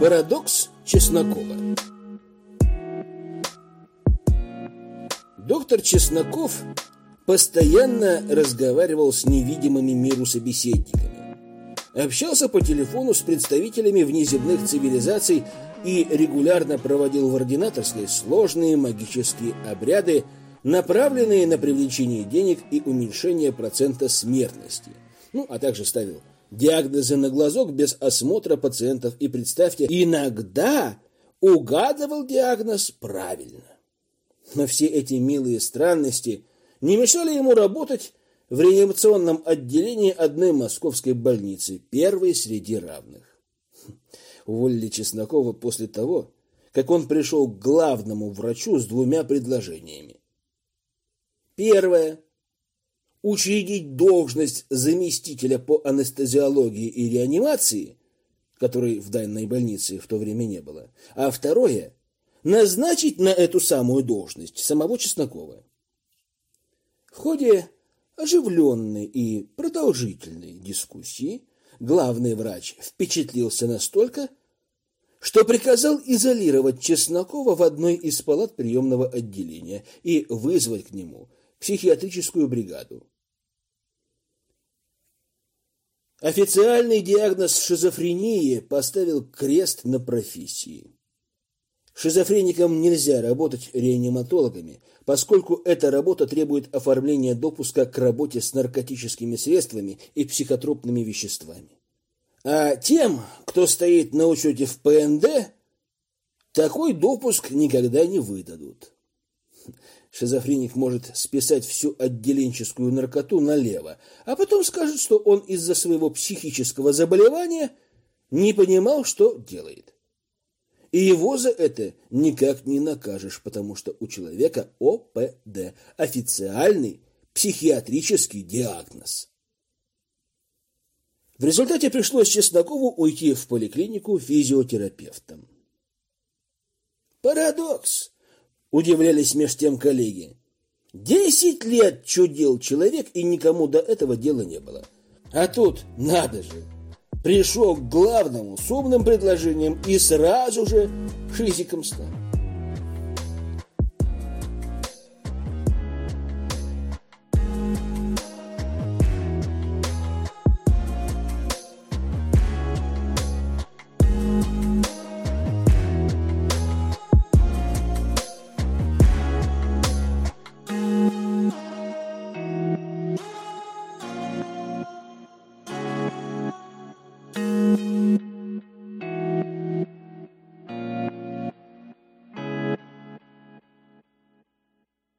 Парадокс Чеснокова Доктор Чесноков постоянно разговаривал с невидимыми миру собеседниками. Общался по телефону с представителями внеземных цивилизаций и регулярно проводил в ординаторской сложные магические обряды, направленные на привлечение денег и уменьшение процента смертности. Ну, а также ставил диагнозы на глазок без осмотра пациентов и, представьте, иногда угадывал диагноз правильно. Но все эти милые странности не мешали ему работать в реанимационном отделении одной московской больницы, первой среди равных. Уволили Чеснокова после того, как он пришел к главному врачу с двумя предложениями. Первое учредить должность заместителя по анестезиологии и реанимации, которой в данной больнице в то время не было, а второе – назначить на эту самую должность самого Чеснокова. В ходе оживленной и продолжительной дискуссии главный врач впечатлился настолько, что приказал изолировать Чеснокова в одной из палат приемного отделения и вызвать к нему психиатрическую бригаду. Официальный диагноз шизофрении поставил крест на профессии. Шизофреникам нельзя работать реаниматологами, поскольку эта работа требует оформления допуска к работе с наркотическими средствами и психотропными веществами. А тем, кто стоит на учете в ПНД, такой допуск никогда не выдадут. Шизофреник может списать всю отделенческую наркоту налево, а потом скажет, что он из-за своего психического заболевания не понимал, что делает. И его за это никак не накажешь, потому что у человека ОПД – официальный психиатрический диагноз. В результате пришлось Чеснокову уйти в поликлинику физиотерапевтом. Парадокс! Удивлялись меж тем коллеги. Десять лет чудил человек, и никому до этого дела не было. А тут, надо же, пришел к главному с умным предложением и сразу же физиком стал.